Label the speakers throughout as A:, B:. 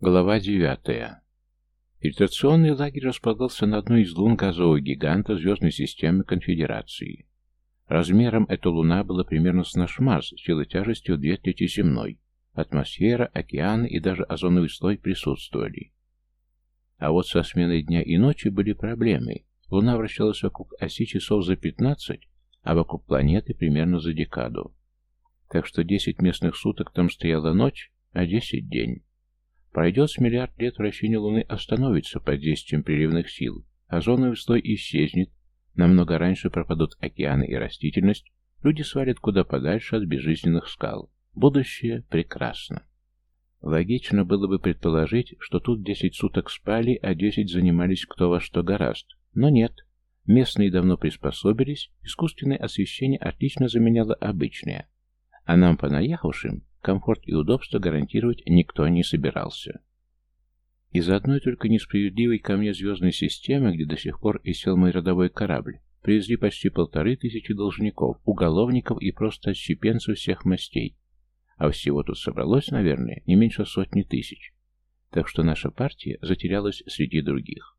A: Глава девятая. Фильтрационный лагерь располагался на одной из лун газового гиганта звездной системы Конфедерации. Размером эта луна была примерно с наш Марс, силой тяжестью две трети земной. Атмосфера, океаны и даже озоновый слой присутствовали. А вот со сменой дня и ночи были проблемы. Луна вращалась вокруг оси часов за 15, а вокруг планеты примерно за декаду. Так что 10 местных суток там стояла ночь, а 10 день. Пройдет миллиард лет вращение Луны остановится под действием приливных сил, озоновый слой исчезнет, намного раньше пропадут океаны и растительность, люди свалят куда подальше от безжизненных скал. Будущее прекрасно. Логично было бы предположить, что тут 10 суток спали, а 10 занимались кто во что гораст. Но нет. Местные давно приспособились, искусственное освещение отлично заменяло обычное. А нам, понаехавшим, Комфорт и удобство гарантировать никто не собирался. Из-за одной только несправедливой ко мне звездной системы, где до сих пор исел мой родовой корабль, привезли почти полторы тысячи должников, уголовников и просто отщепенцев всех мастей. А всего тут собралось, наверное, не меньше сотни тысяч. Так что наша партия затерялась среди других.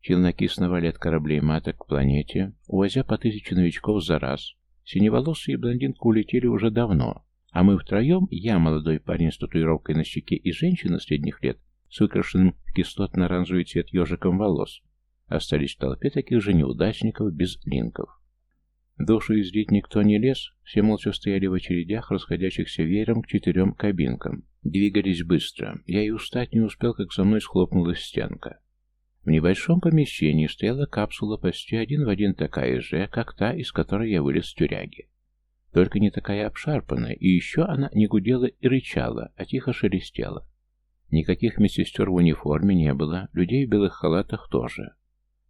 A: Челноки сновали от кораблей маток к планете, увозя по тысяче новичков за раз. Синеволосые и блондинка улетели уже давно, а мы втроем, я, молодой парень с татуировкой на щеке и женщина средних лет, с выкрашенным в кислотно-оранжевый цвет ежиком волос, остались в толпе таких же неудачников без линков. Душу излить никто не лез, все молча стояли в очередях, расходящихся веером к четырем кабинкам. Двигались быстро. Я и устать не успел, как за мной схлопнулась стенка. В небольшом помещении стояла капсула почти один в один такая же, как та, из которой я вылез с тюряги. Только не такая обшарпанная, и еще она не гудела и рычала, а тихо шелестела. Никаких медсестер в униформе не было, людей в белых халатах тоже.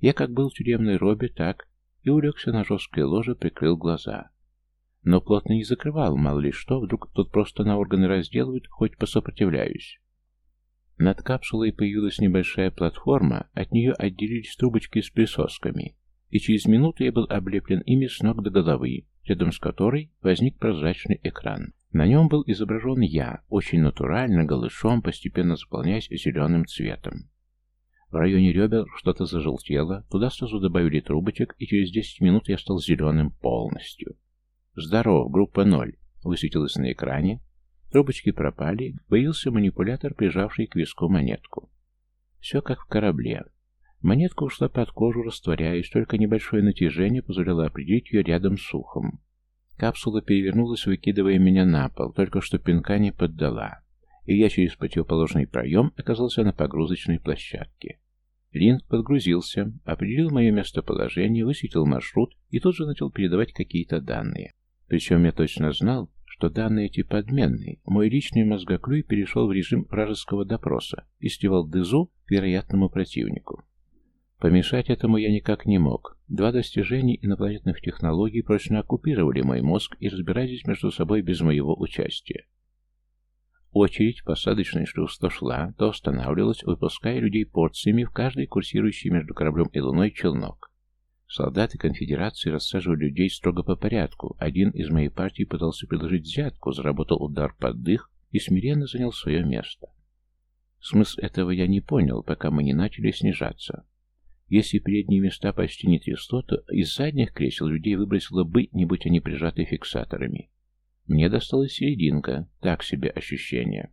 A: Я как был в тюремной робе, так и улегся на жесткое ложе, прикрыл глаза. Но плотно не закрывал, мало ли что, вдруг тут просто на органы разделывают, хоть посопротивляюсь. Над капсулой появилась небольшая платформа, от нее отделились трубочки с присосками, и через минуту я был облеплен ими с ног до головы, рядом с которой возник прозрачный экран. На нем был изображен я, очень натурально, голышом, постепенно заполняясь зеленым цветом. В районе ребер что-то зажелтело, туда сразу добавили трубочек, и через 10 минут я стал зеленым полностью. «Здорово, группа 0», высветилось на экране. Трубочки пропали, появился манипулятор, прижавший к виску монетку. Все как в корабле. Монетка ушла под кожу, растворяясь, только небольшое натяжение позволяло определить ее рядом с ухом. Капсула перевернулась, выкидывая меня на пол, только что пинка не поддала, и я через противоположный проем оказался на погрузочной площадке. Линк подгрузился, определил мое местоположение, высветил маршрут и тут же начал передавать какие-то данные. Причем я точно знал, что данные эти подменные. Мой личный мозгоклюй перешел в режим вражеского допроса и сливал дызу к вероятному противнику. Помешать этому я никак не мог. Два достижения инопланетных технологий прочно оккупировали мой мозг и разбирались между собой без моего участия. Очередь посадочной шлюз то шла, то останавливалась, выпуская людей порциями в каждый курсирующий между кораблем и луной челнок. Солдаты конфедерации рассаживали людей строго по порядку. Один из моей партии пытался предложить взятку, заработал удар под дых и смиренно занял свое место. Смысл этого я не понял, пока мы не начали снижаться. Если передние места почти не трясло, то из задних кресел людей выбросило бы, не будь они прижаты фиксаторами. Мне досталась серединка, так себе ощущение.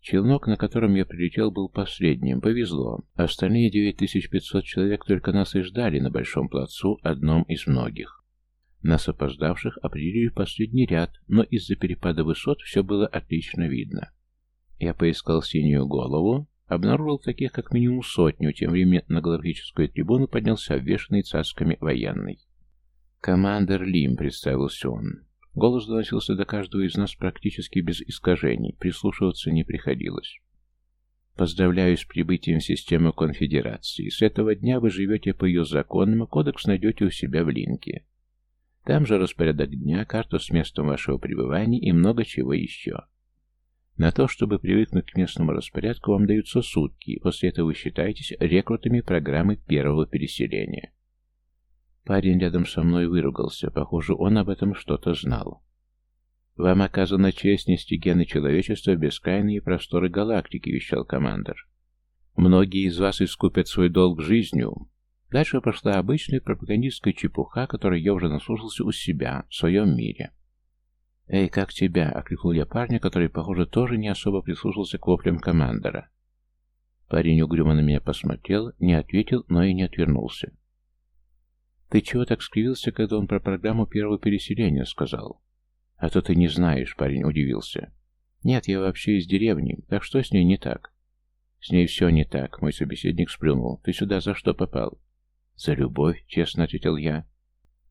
A: Челнок, на котором я прилетел, был последним. Повезло. Остальные 9500 человек только нас и ждали на Большом плацу, одном из многих. Нас опоздавших определили в последний ряд, но из-за перепада высот все было отлично видно. Я поискал синюю голову, Обнаружил таких как минимум сотню, тем временем на голографическую трибуну поднялся обвешанный цасками военный. «Командер Лим», — представился он. Голос доносился до каждого из нас практически без искажений, прислушиваться не приходилось. Поздравляю с прибытием в систему конфедерации. С этого дня вы живете по ее законам, и кодекс найдете у себя в линке. Там же распорядок дня, карта с местом вашего пребывания и много чего еще. На то, чтобы привыкнуть к местному распорядку, вам даются сутки, после этого вы считаетесь рекрутами программы первого переселения. Парень рядом со мной выругался, похоже, он об этом что-то знал. «Вам оказана честь нести гены человечества в бескрайние просторы галактики», — вещал командор. «Многие из вас искупят свой долг жизнью». Дальше пошла обычная пропагандистская чепуха, которой я уже наслушался у себя, в своем мире. «Эй, как тебя?» — окликнул я парня, который, похоже, тоже не особо прислушался к воплям командора. Парень угрюмо на меня посмотрел, не ответил, но и не отвернулся. «Ты чего так скривился, когда он про программу первого переселения сказал?» «А то ты не знаешь», — парень удивился. «Нет, я вообще из деревни, так что с ней не так?» «С ней все не так», — мой собеседник сплюнул. «Ты сюда за что попал?» «За любовь», — честно ответил я.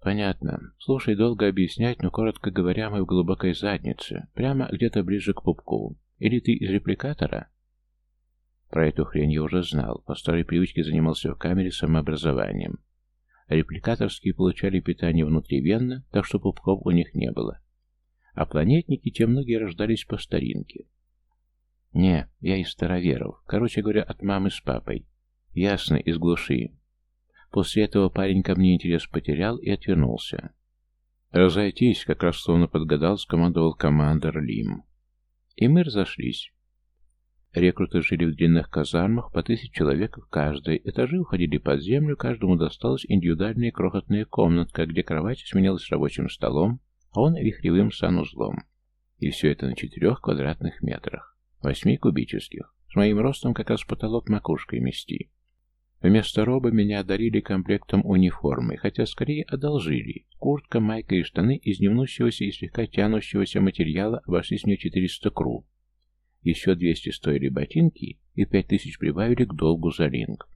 A: «Понятно. Слушай, долго объяснять, но, коротко говоря, мы в глубокой заднице, прямо где-то ближе к пупку. Или ты из репликатора?» Про эту хрень я уже знал. По старой привычке занимался в камере самообразованием. Репликаторские получали питание внутривенно, так что пупков у них не было. А планетники, те многие рождались по старинке. Не, я из староверов. Короче говоря, от мамы с папой. Ясно, из глуши. После этого парень ко мне интерес потерял и отвернулся. «Разойтись», как раз словно подгадал, скомандовал командор Лим. И мы разошлись. Рекруты жили в длинных казармах, по тысяч человек в каждой. Этажи уходили под землю, каждому досталась индивидуальная крохотная комнатка, где кровать сменялась рабочим столом, а он вихревым санузлом. И все это на четырех квадратных метрах, восьми кубических. С моим ростом как раз потолок макушкой мести. Вместо роба меня одарили комплектом униформы, хотя скорее одолжили. Куртка, майка и штаны из немнущегося и слегка тянущегося материала обошлись мне 400 кру, еще 200 стоили ботинки, и 5000 прибавили к долгу за линк.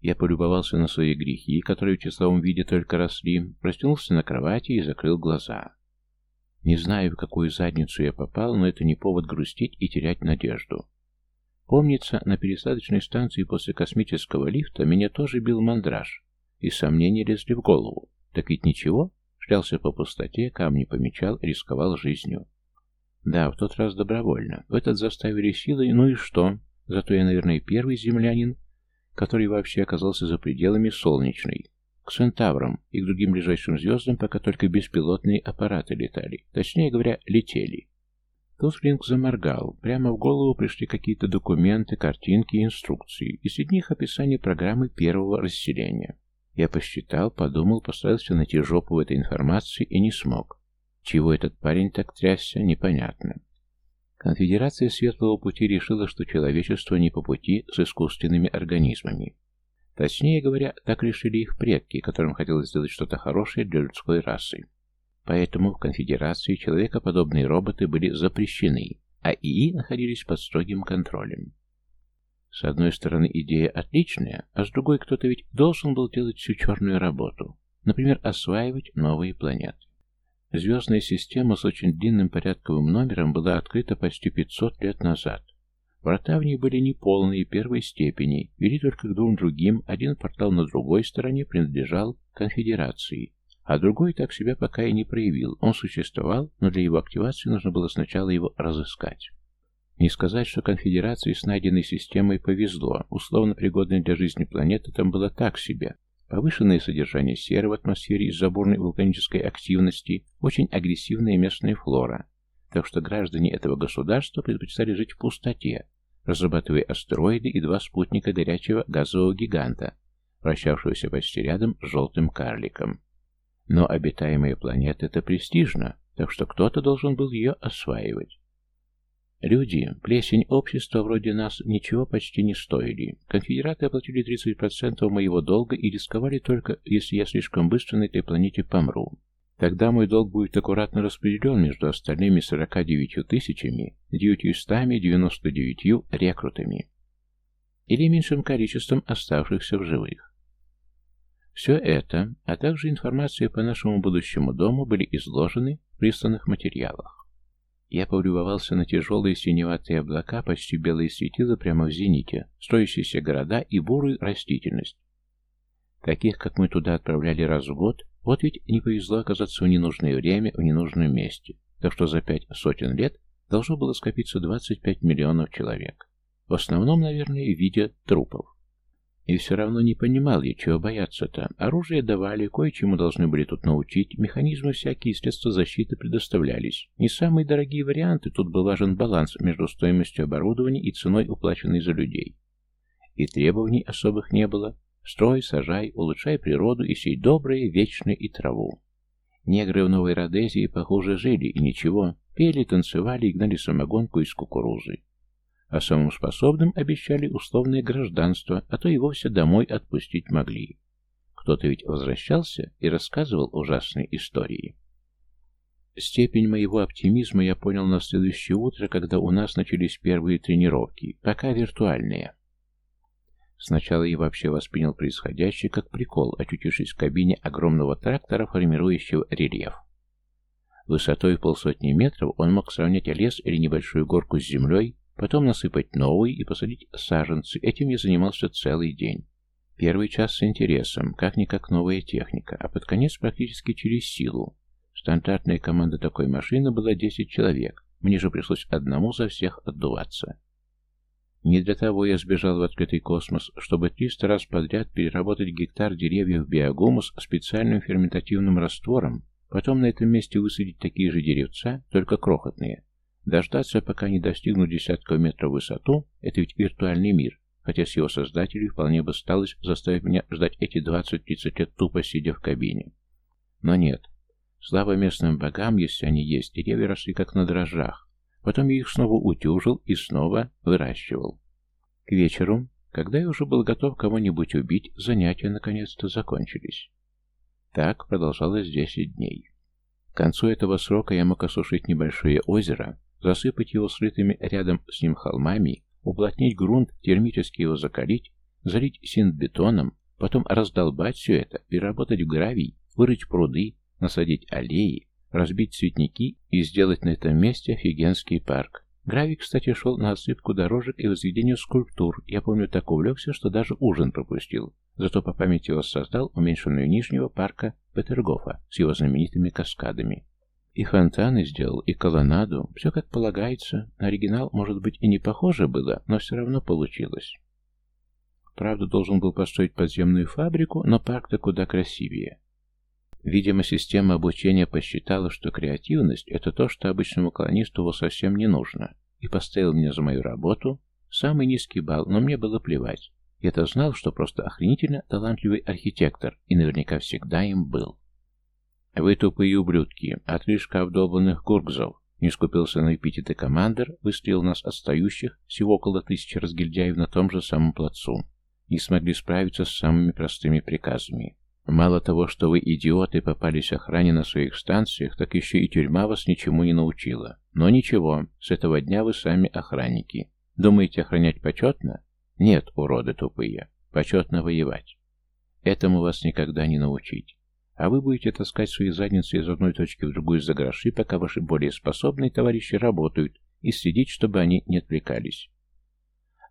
A: Я полюбовался на свои грехи, которые в числовом виде только росли, простянулся на кровати и закрыл глаза. Не знаю, в какую задницу я попал, но это не повод грустить и терять надежду. Помнится, на пересадочной станции после космического лифта меня тоже бил мандраж, и сомнения лезли в голову. Так ведь ничего, шлялся по пустоте, камни помечал, рисковал жизнью. Да, в тот раз добровольно. В этот заставили силой, ну и что? Зато я, наверное, первый землянин, который вообще оказался за пределами солнечной. К Центаврам и к другим ближайшим звездам пока только беспилотные аппараты летали. Точнее говоря, летели. Тут Флинк заморгал. Прямо в голову пришли какие-то документы, картинки и инструкции. И среди них описание программы первого расселения. Я посчитал, подумал, постарался найти жопу в этой информации и не смог. Чего этот парень так трясся, непонятно. Конфедерация Светлого Пути решила, что человечество не по пути с искусственными организмами. Точнее говоря, так решили их предки, которым хотелось сделать что-то хорошее для людской расы. Поэтому в конфедерации человекоподобные роботы были запрещены, а ИИ находились под строгим контролем. С одной стороны, идея отличная, а с другой, кто-то ведь должен был делать всю черную работу. Например, осваивать новые планеты. Звездная система с очень длинным порядковым номером была открыта почти 500 лет назад. Врата в ней были неполные первой степени, вели только к двум другим, один портал на другой стороне принадлежал конфедерации, а другой так себя пока и не проявил. Он существовал, но для его активации нужно было сначала его разыскать. Не сказать, что конфедерации с найденной системой повезло, условно пригодной для жизни планеты там было так себе, Повышенное содержание серы в атмосфере из-за бурной вулканической активности, очень агрессивная местная флора. Так что граждане этого государства предпочитали жить в пустоте, разрабатывая астероиды и два спутника горячего газового гиганта, вращавшегося почти рядом с желтым карликом. Но обитаемая планета — это престижно, так что кто-то должен был ее осваивать. Люди, плесень общества вроде нас, ничего почти не стоили. Конфедераты оплатили 30% моего долга и рисковали только, если я слишком быстро на этой планете помру. Тогда мой долг будет аккуратно распределен между остальными 49 тысячами 999 рекрутами. Или меньшим количеством оставшихся в живых. Все это, а также информация по нашему будущему дому были изложены в присланных материалах. Я полюбовался на тяжелые синеватые облака, почти белые светила прямо в зените, строящиеся города и бурую растительность. Таких, как мы туда отправляли раз в год, вот ведь не повезло оказаться в ненужное время, в ненужном месте. Так что за пять сотен лет должно было скопиться 25 миллионов человек. В основном, наверное, в виде трупов. И все равно не понимал я, чего бояться-то. Оружие давали, кое-чему должны были тут научить, механизмы всякие, средства защиты предоставлялись. Не самые дорогие варианты, тут был важен баланс между стоимостью оборудования и ценой, уплаченной за людей. И требований особых не было. Строй, сажай, улучшай природу и сей доброе, вечное и траву. Негры в Новой Родезии, похоже, жили и ничего, пели, танцевали и гнали самогонку из кукурузы а самым способным обещали условное гражданство, а то и вовсе домой отпустить могли. Кто-то ведь возвращался и рассказывал ужасные истории. Степень моего оптимизма я понял на следующее утро, когда у нас начались первые тренировки, пока виртуальные. Сначала я вообще воспринял происходящее как прикол, очутившись в кабине огромного трактора, формирующего рельеф. Высотой полсотни метров он мог сравнять лес или небольшую горку с землей, Потом насыпать новый и посадить саженцы. Этим я занимался целый день. Первый час с интересом, как-никак новая техника, а под конец практически через силу. Стандартная команда такой машины была 10 человек. Мне же пришлось одному за всех отдуваться. Не для того я сбежал в открытый космос, чтобы 300 раз подряд переработать гектар деревьев биогумус специальным ферментативным раствором, потом на этом месте высадить такие же деревца, только крохотные, Дождаться, пока не достигну десятка метров в высоту, это ведь виртуальный мир, хотя с его создателей вполне бы сталось заставить меня ждать эти 20-30 лет тупо сидя в кабине. Но нет. Слава местным богам, если они есть, деревья росли как на дрожжах. Потом я их снова утюжил и снова выращивал. К вечеру, когда я уже был готов кого-нибудь убить, занятия наконец-то закончились. Так продолжалось 10 дней. К концу этого срока я мог осушить небольшое озеро, засыпать его срытыми рядом с ним холмами, уплотнить грунт, термически его закалить, залить синтбетоном, потом раздолбать все это, переработать в гравий, вырыть пруды, насадить аллеи, разбить цветники и сделать на этом месте офигенский парк. Гравий, кстати, шел на отсыпку дорожек и возведению скульптур. Я помню, так увлекся, что даже ужин пропустил. Зато по памяти воссоздал уменьшенную нижнего парка Петергофа с его знаменитыми каскадами. И фонтаны сделал, и колоннаду. Все как полагается. На оригинал, может быть, и не похоже было, но все равно получилось. Правда, должен был построить подземную фабрику, но парк-то куда красивее. Видимо, система обучения посчитала, что креативность – это то, что обычному колонисту совсем не нужно, и поставил меня за мою работу самый низкий балл, но мне было плевать. Я-то знал, что просто охренительно талантливый архитектор, и наверняка всегда им был. «Вы тупые ублюдки, отрыжка обдолбанных гургзов!» Не скупился на эпитеты командир, выстрелил нас отстающих, всего около тысячи разгильдяев на том же самом плацу. Не смогли справиться с самыми простыми приказами. Мало того, что вы, идиоты, попались охране на своих станциях, так еще и тюрьма вас ничему не научила. Но ничего, с этого дня вы сами охранники. Думаете, охранять почетно? Нет, уроды тупые. Почетно воевать. Этому вас никогда не научить. А вы будете таскать свои задницы из одной точки в другую за гроши, пока ваши более способные товарищи работают, и следить, чтобы они не отвлекались.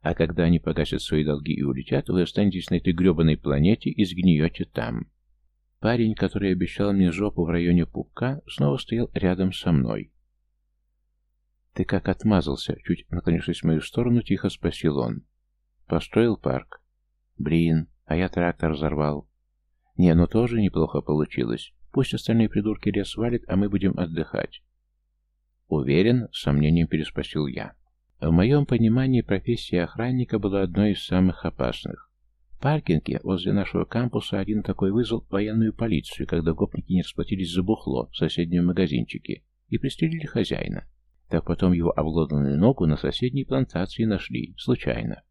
A: А когда они погасят свои долги и улетят, вы останетесь на этой гребаной планете и сгниете там. Парень, который обещал мне жопу в районе пупка, снова стоял рядом со мной. «Ты как отмазался?» Чуть наклонившись в мою сторону, тихо спросил он. «Построил парк». «Блин, а я трактор взорвал. Не, ну тоже неплохо получилось. Пусть остальные придурки лес валят, а мы будем отдыхать. Уверен, с сомнением переспросил я. В моем понимании профессия охранника была одной из самых опасных. В паркинге возле нашего кампуса один такой вызвал военную полицию, когда гопники не расплатились за бухло в соседнем магазинчике и пристрелили хозяина. Так потом его обглоданную ногу на соседней плантации нашли, случайно.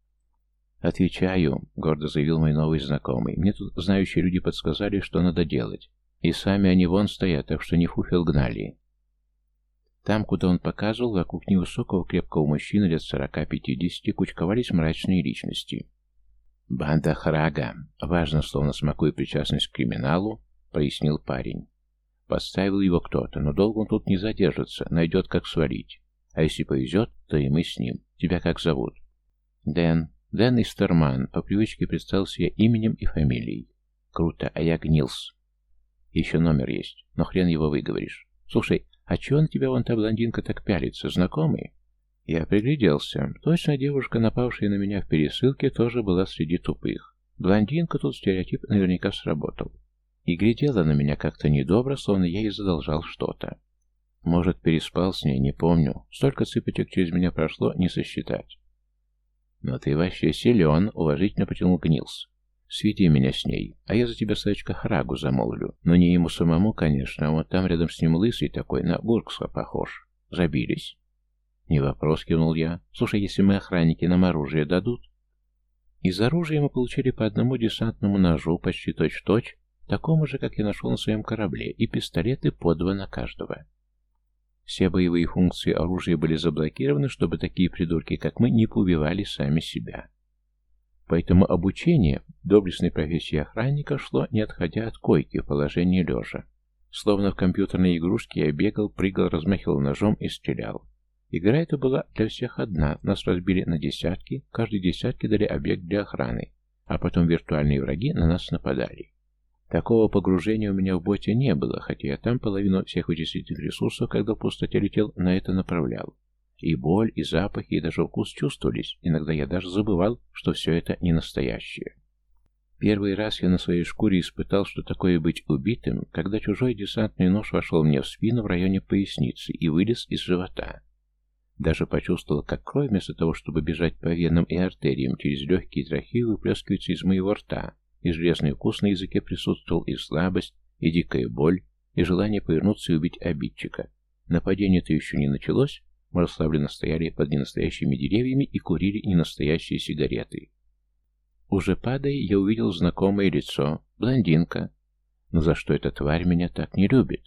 A: «Отвечаю», — гордо заявил мой новый знакомый. «Мне тут знающие люди подсказали, что надо делать. И сами они вон стоят, так что не фуфел гнали». Там, куда он показывал, вокруг невысокого крепкого мужчины лет сорока-пятидесяти кучковались мрачные личности. «Банда Храга», — важно, словно смакуя причастность к криминалу, пояснил парень. Подставил его кто-то, но долго он тут не задержится, найдет, как свалить. А если повезет, то и мы с ним. Тебя как зовут? Дэн. Дэн Истерман по привычке представился я именем и фамилией. Круто, а я Гнилс. Еще номер есть, но хрен его выговоришь. Слушай, а чего на тебя вон та блондинка так пялится, знакомый? Я пригляделся. Точно девушка, напавшая на меня в пересылке, тоже была среди тупых. Блондинка тут стереотип наверняка сработал. И глядела на меня как-то недобро, словно я ей задолжал что-то. Может, переспал с ней, не помню. Столько цыпочек через меня прошло, не сосчитать. Но ты вообще силен, уважительно потянул Гнилс. Сведи меня с ней, а я за тебя, Сачка, Храгу замолвлю. Но не ему самому, конечно, а вот там рядом с ним лысый такой, на Бургса похож. Забились. Не вопрос, кивнул я. Слушай, если мы охранники, нам оружие дадут? Из оружия мы получили по одному десантному ножу, почти точь-в-точь, -точь, такому же, как я нашел на своем корабле, и пистолеты по два на каждого. Все боевые функции оружия были заблокированы, чтобы такие придурки, как мы, не поубивали сами себя. Поэтому обучение доблестной профессии охранника шло, не отходя от койки в положении лежа. Словно в компьютерной игрушке я бегал, прыгал, размахивал ножом и стрелял. Игра эта была для всех одна, нас разбили на десятки, каждой десятке дали объект для охраны, а потом виртуальные враги на нас нападали. Такого погружения у меня в боте не было, хотя я там половину всех вычислительных ресурсов, когда в пустоте летел, на это направлял. И боль, и запахи, и даже вкус чувствовались, иногда я даже забывал, что все это не настоящее. Первый раз я на своей шкуре испытал, что такое быть убитым, когда чужой десантный нож вошел мне в спину в районе поясницы и вылез из живота. Даже почувствовал, как кровь, вместо того, чтобы бежать по венам и артериям, через легкие трахеи выплескивается из моего рта, и железный вкус на языке присутствовал и слабость, и дикая боль, и желание повернуться и убить обидчика. Нападение-то еще не началось, мы расслабленно стояли под ненастоящими деревьями и курили ненастоящие сигареты. Уже падая, я увидел знакомое лицо, блондинка. Но за что эта тварь меня так не любит?